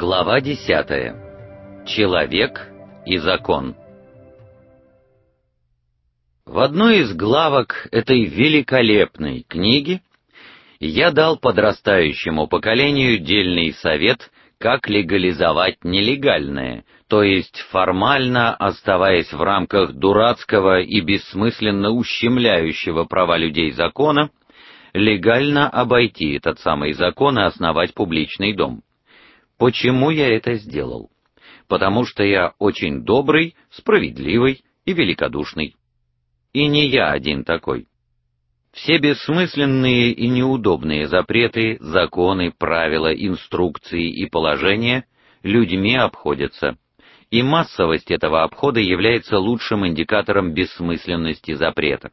Глава 10. Человек и закон. В одной из главок этой великолепной книги я дал подрастающему поколению дельный совет, как легализовать нелегальное, то есть формально оставаясь в рамках дурацкого и бессмысленно ущемляющего права людей закона, легально обойти этот самый закон и основать публичный дом. Почему я это сделал? Потому что я очень добрый, справедливый и великодушный. И не я один такой. Все бессмысленные и неудобные запреты, законы, правила, инструкции и положения людьми обходятся. И массовость этого обхода является лучшим индикатором бессмысленности запрета.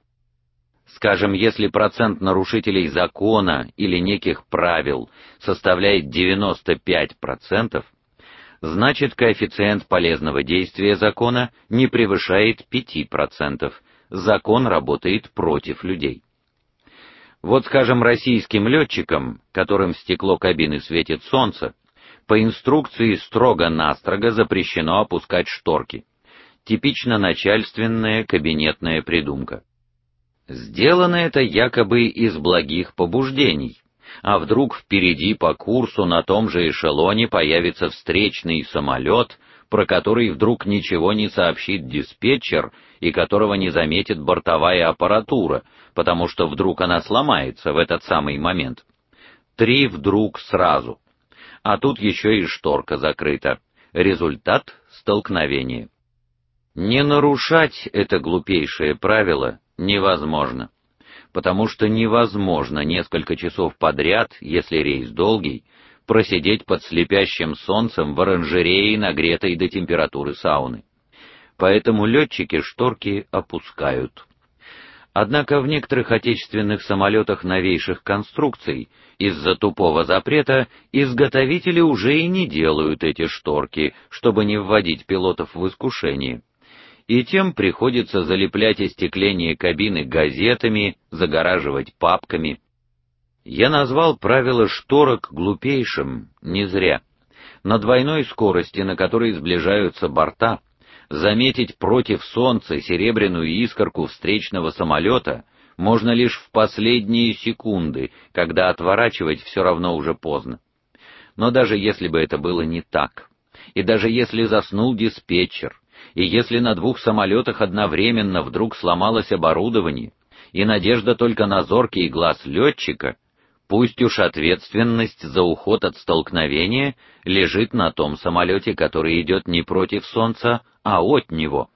Скажем, если процент нарушителей закона или неких правил составляет 95%, значит коэффициент полезного действия закона не превышает 5%. Закон работает против людей. Вот, скажем, российским летчикам, которым в стекло кабины светит солнце, по инструкции строго-настрого запрещено опускать шторки. Типично начальственная кабинетная придумка. Сделано это якобы из благих побуждений. А вдруг впереди по курсу на том же эшелоне появится встречный самолет, про который вдруг ничего не сообщит диспетчер и которого не заметит бортовая аппаратура, потому что вдруг она сломается в этот самый момент. Три вдруг сразу. А тут еще и шторка закрыта. Результат столкновения. Не нарушать это глупейшее правило невозможно, потому что невозможно несколько часов подряд, если рейс долгий, просидеть под слепящим солнцем в оранжерее, нагретой до температуры сауны. Поэтому летчики шторки опускают. Однако в некоторых отечественных самолетах новейших конструкций из-за тупого запрета изготовители уже и не делают эти шторки, чтобы не вводить пилотов в искушение и тем приходится залеплять остекление кабины газетами, загораживать папками. Я назвал правило шторок глупейшим не зря. На двойной скорости, на которой сближаются борта, заметить против солнца серебряную искорку встречного самолета можно лишь в последние секунды, когда отворачивать все равно уже поздно. Но даже если бы это было не так, и даже если заснул диспетчер, и если на двух самолетах одновременно вдруг сломалось оборудование, и надежда только на зоркий глаз летчика, пусть уж ответственность за уход от столкновения лежит на том самолете, который идет не против солнца, а от него.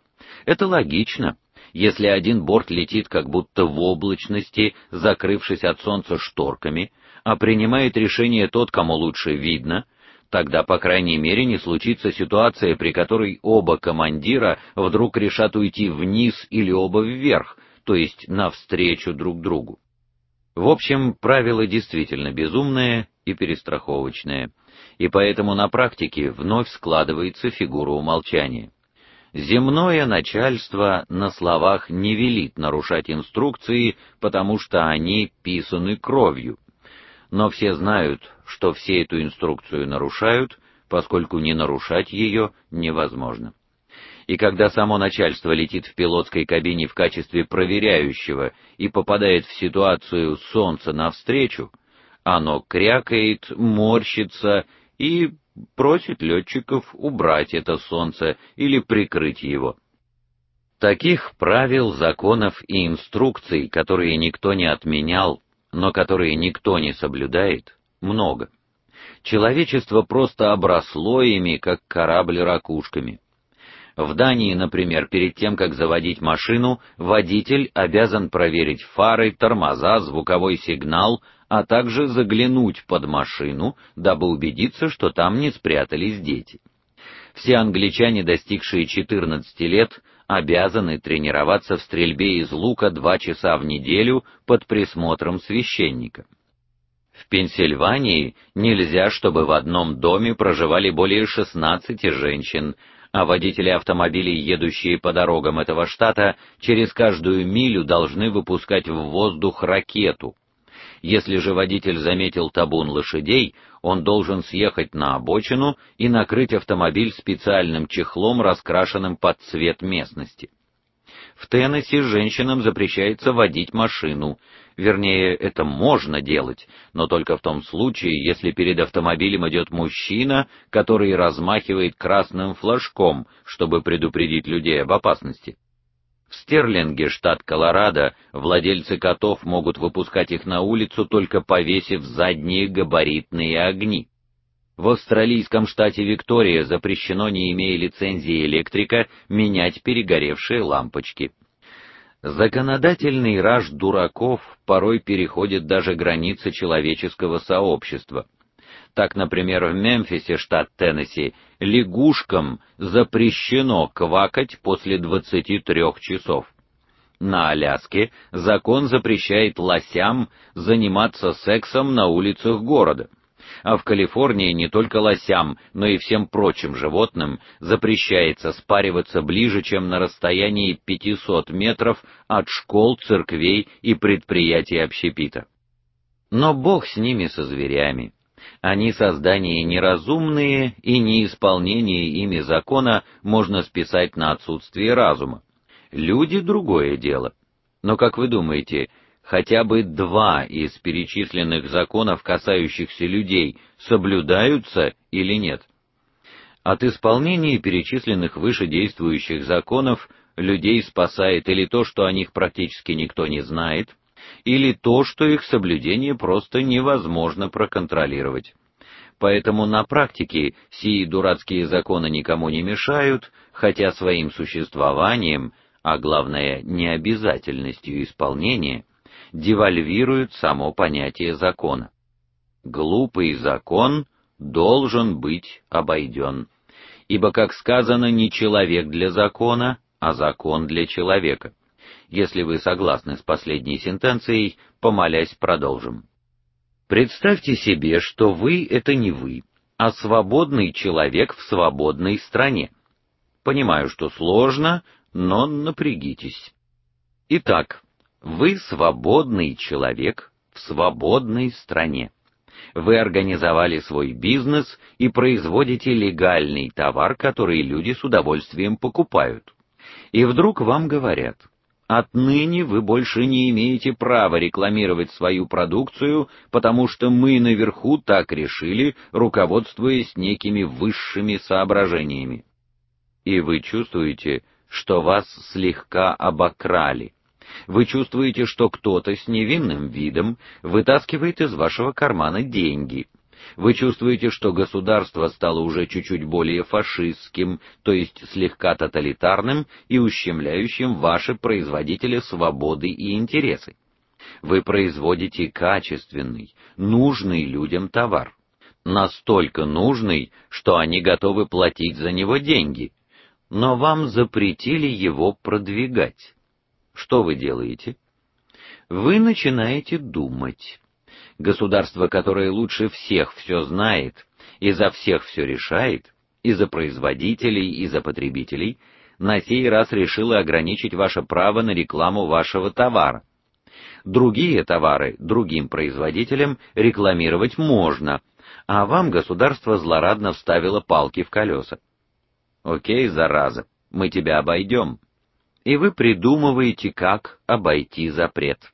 Это логично. Если один борт летит как будто в облачности, закрывшись от солнца шторками, а принимает решение тот, кому лучше видно, Тогда, по крайней мере, не случится ситуация, при которой оба командира вдруг решат уйти вниз или оба вверх, то есть навстречу друг другу. В общем, правило действительно безумное и перестраховочное, и поэтому на практике вновь складывается фигура умолчания. Земное начальство на словах не велит нарушать инструкции, потому что они писаны кровью но все знают, что все эту инструкцию нарушают, поскольку не нарушать ее невозможно. И когда само начальство летит в пилотской кабине в качестве проверяющего и попадает в ситуацию солнца навстречу, оно крякает, морщится и просит летчиков убрать это солнце или прикрыть его. Таких правил, законов и инструкций, которые никто не отменял, но которые никто не соблюдает, много. Человечество просто обросло ими, как корабль ракушками. В Дании, например, перед тем как заводить машину, водитель обязан проверить фары, тормоза, звуковой сигнал, а также заглянуть под машину, дабы убедиться, что там не спрятались дети. Все англичане, достигшие 14 лет, обязаны тренироваться в стрельбе из лука два часа в неделю под присмотром священника. В Пенсильвании нельзя, чтобы в одном доме проживали более 16 женщин, а водители автомобилей, едущие по дорогам этого штата, через каждую милю должны выпускать в воздух ракету. Если же водитель заметил табун лошадей, он должен съехать на обочину и накрыть автомобиль специальным чехлом, раскрашенным под цвет местности. В Теннесси женщинам запрещается водить машину. Вернее, это можно делать, но только в том случае, если перед автомобилем идет мужчина, который размахивает красным флажком, чтобы предупредить людей об опасности. В Стерлинге, штат Колорадо, владельцы котов могут выпускать их на улицу только повесив задние габаритные огни. В австралийском штате Виктория запрещено, не имея лицензии электрика, менять перегоревшие лампочки. Законодательный раж дураков порой переходит даже границы человеческого сообщества. Так, например, в Мемфисе, штат Теннесси, лягушкам запрещено квакать после 23 часов. На Аляске закон запрещает лосям заниматься сексом на улицах города. А в Калифорнии не только лосям, но и всем прочим животным запрещается спариваться ближе, чем на расстоянии 500 метров от школ, церквей и предприятий общепита. Но Бог с ними со зверями. Они создания неразумные, и неисполнение ими закона можно списать на отсутствие разума. Люди другое дело. Но как вы думаете, хотя бы два из перечисленных законов, касающихся людей, соблюдаются или нет? От исполнения перечисленных выше действующих законов людей спасает или то, что о них практически никто не знает, или то, что их соблюдение просто невозможно проконтролировать. Поэтому на практике сии дурацкие законы никому не мешают, хотя своим существованием, а главное, необязательностью исполнения, девальвируют само понятие закона. Глупый закон должен быть обойден. Ибо, как сказано, не человек для закона, а закон для человека. Если вы согласны с последней сентенцией, помолясь, продолжим. Представьте себе, что вы это не вы, а свободный человек в свободной стране. Понимаю, что сложно, но напрягитесь. Итак, вы свободный человек в свободной стране. Вы организовали свой бизнес и производите легальный товар, который люди с удовольствием покупают. И вдруг вам говорят: Отныне вы больше не имеете права рекламировать свою продукцию, потому что мы наверху так решили, руководствуясь некими высшими соображениями. И вы чувствуете, что вас слегка обокрали. Вы чувствуете, что кто-то с невинным видом вытаскивает из вашего кармана деньги. Вы чувствуете, что государство стало уже чуть-чуть более фашистским, то есть слегка тоталитарным и ущемляющим ваши производители свободы и интересы. Вы производите качественный, нужный людям товар, настолько нужный, что они готовы платить за него деньги. Но вам запретили его продвигать. Что вы делаете? Вы начинаете думать государство, которое лучше всех все знает и за всех все решает, и за производителей, и за потребителей, на сей раз решило ограничить ваше право на рекламу вашего товара. Другие товары другим производителям рекламировать можно, а вам государство злорадно вставило палки в колеса. О'кей, зараза, мы тебя обойдем. И вы придумываете, как обойти запрет.